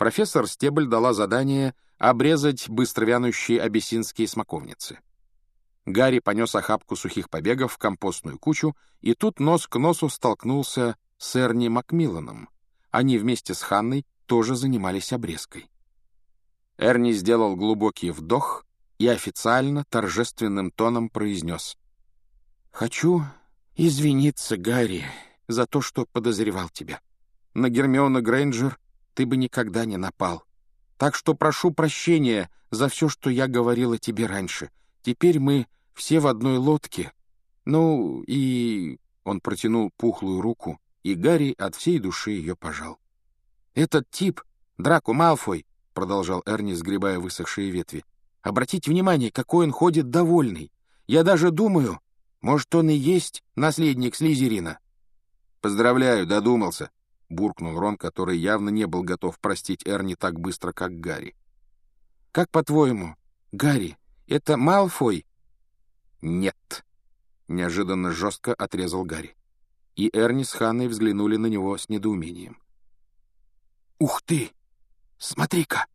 профессор Стебль дала задание обрезать быстровянущие абиссинские смоковницы. Гарри понес охапку сухих побегов в компостную кучу, и тут нос к носу столкнулся с Эрни Макмилланом. Они вместе с Ханной тоже занимались обрезкой. Эрни сделал глубокий вдох и официально торжественным тоном произнес. «Хочу извиниться, Гарри, за то, что подозревал тебя. На Гермиона Грейнджер ты бы никогда не напал. Так что прошу прощения за все, что я говорила тебе раньше. Теперь мы все в одной лодке. Ну, и...» Он протянул пухлую руку, и Гарри от всей души ее пожал. «Этот тип, Драку Малфой, — продолжал Эрни, сгребая высохшие ветви, — обратите внимание, какой он ходит довольный. Я даже думаю, может, он и есть наследник Слизерина». «Поздравляю, додумался», — буркнул Рон, который явно не был готов простить Эрни так быстро, как Гарри. «Как по-твоему, Гарри, это Малфой?» «Нет», — неожиданно жестко отрезал Гарри. И Эрни с Ханной взглянули на него с недоумением. «Ух ты! Смотри-ка!»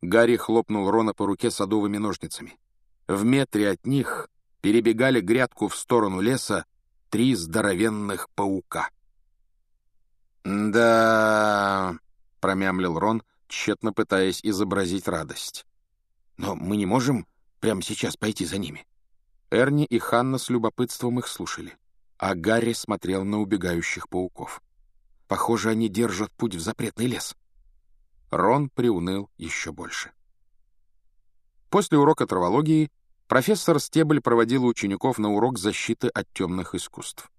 Гарри хлопнул Рона по руке садовыми ножницами. В метре от них перебегали грядку в сторону леса три здоровенных паука. «Да...» — промямлил Рон, тщетно пытаясь изобразить радость. «Но мы не можем прямо сейчас пойти за ними». Эрни и Ханна с любопытством их слушали, а Гарри смотрел на убегающих пауков. Похоже, они держат путь в запретный лес. Рон приуныл еще больше. После урока травологии профессор Стебль проводил учеников на урок защиты от темных искусств.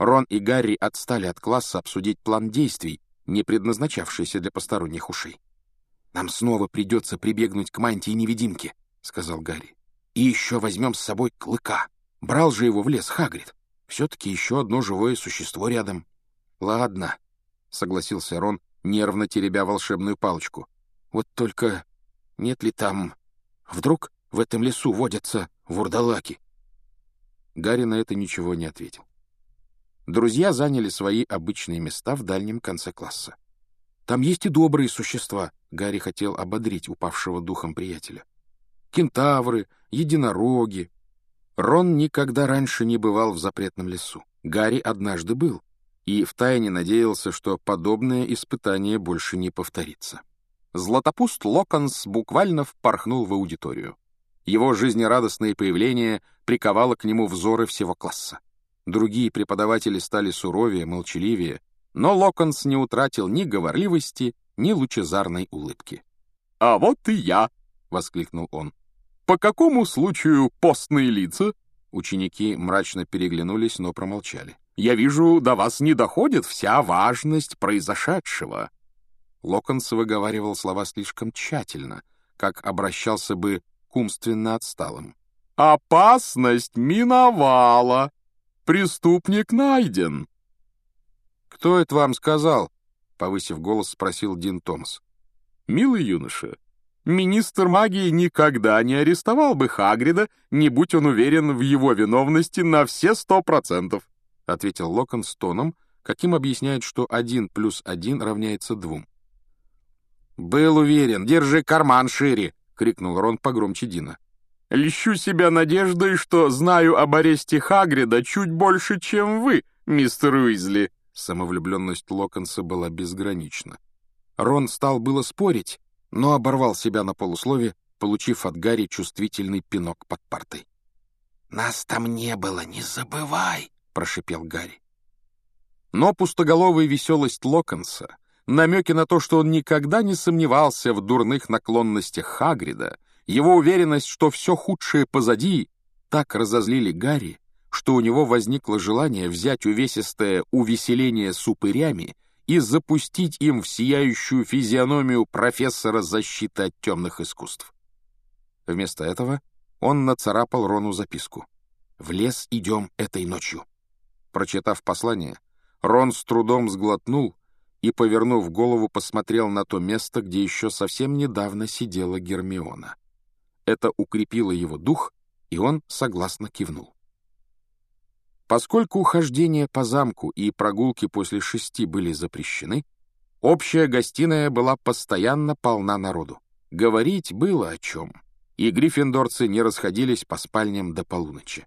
Рон и Гарри отстали от класса обсудить план действий, не предназначавшийся для посторонних ушей. «Нам снова придется прибегнуть к мантии-невидимке», — сказал Гарри. И еще возьмем с собой клыка. Брал же его в лес Хагрид. Все-таки еще одно живое существо рядом. Ладно, — согласился Рон, нервно теребя волшебную палочку. Вот только нет ли там... Вдруг в этом лесу водятся вурдалаки? Гарри на это ничего не ответил. Друзья заняли свои обычные места в дальнем конце класса. «Там есть и добрые существа», — Гарри хотел ободрить упавшего духом приятеля. «Кентавры, единороги. Рон никогда раньше не бывал в запретном лесу. Гарри однажды был, и втайне надеялся, что подобное испытание больше не повторится. Златопуст Локонс буквально впорхнул в аудиторию. Его жизнерадостное появление приковало к нему взоры всего класса. Другие преподаватели стали суровее, молчаливее, но Локонс не утратил ни говорливости, ни лучезарной улыбки. «А вот и я!» — воскликнул он. «По какому случаю постные лица?» Ученики мрачно переглянулись, но промолчали. «Я вижу, до вас не доходит вся важность произошедшего». Локонс выговаривал слова слишком тщательно, как обращался бы к умственно отсталым. «Опасность миновала! Преступник найден!» «Кто это вам сказал?» — повысив голос, спросил Дин Томас. «Милый юноша, Министр магии никогда не арестовал бы Хагрида, не будь он уверен в его виновности на все сто процентов», — ответил Локон с тоном, каким объясняет, что один плюс один равняется двум. «Был уверен, держи карман шире!» — крикнул Рон погромче Дина. «Льщу себя надеждой, что знаю об аресте Хагрида чуть больше, чем вы, мистер Уизли». Самовлюбленность Локонса была безгранична. Рон стал было спорить, но оборвал себя на полуслове, получив от Гарри чувствительный пинок под партой. «Нас там не было, не забывай!» — прошипел Гарри. Но пустоголовая веселость Локонса, намеки на то, что он никогда не сомневался в дурных наклонностях Хагрида, его уверенность, что все худшее позади, так разозлили Гарри, что у него возникло желание взять увесистое увеселение с упырями и запустить им в сияющую физиономию профессора защиты от темных искусств. Вместо этого он нацарапал Рону записку. «В лес идем этой ночью». Прочитав послание, Рон с трудом сглотнул и, повернув голову, посмотрел на то место, где еще совсем недавно сидела Гермиона. Это укрепило его дух, и он согласно кивнул. Поскольку хождение по замку и прогулки после шести были запрещены, Общая гостиная была постоянно полна народу. Говорить было о чем, и гриффиндорцы не расходились по спальням до полуночи.